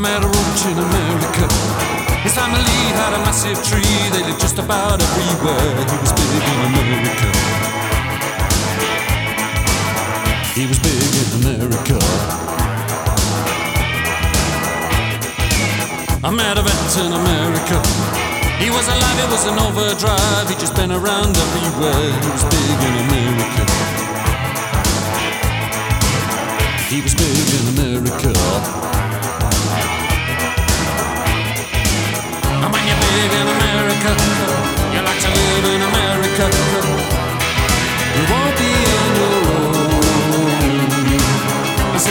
I met a roach in America. His family had a massive tree. They lived just about everywhere. He was big in America. He was big in America. I met a vet in America. He was alive, it was an overdrive. He just been around everywhere. He was big in America. He was big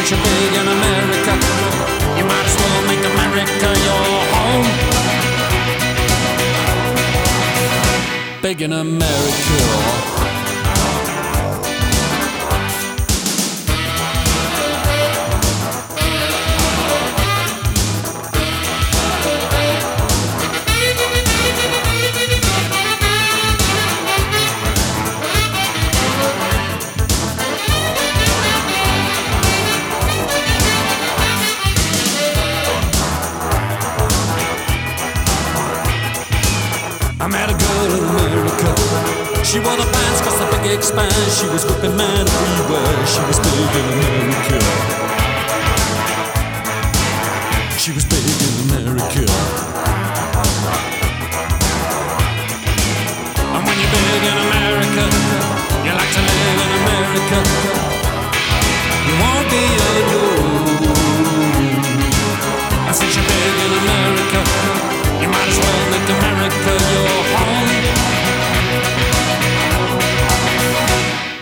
You're big in America, you might as well make America your home. Big in America. She wore the pants cause the big expanse. She was whipping men everywhere. She was big in America.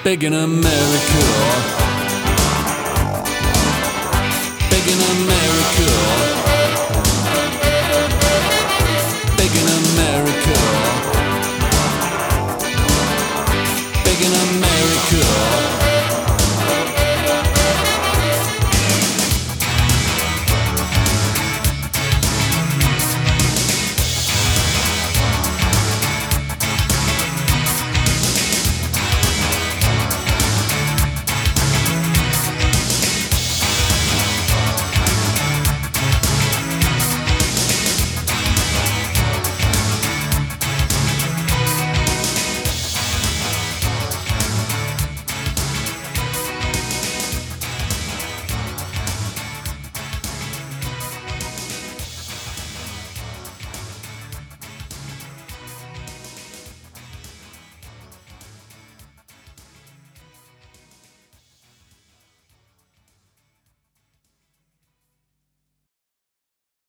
Big in America. Big in America.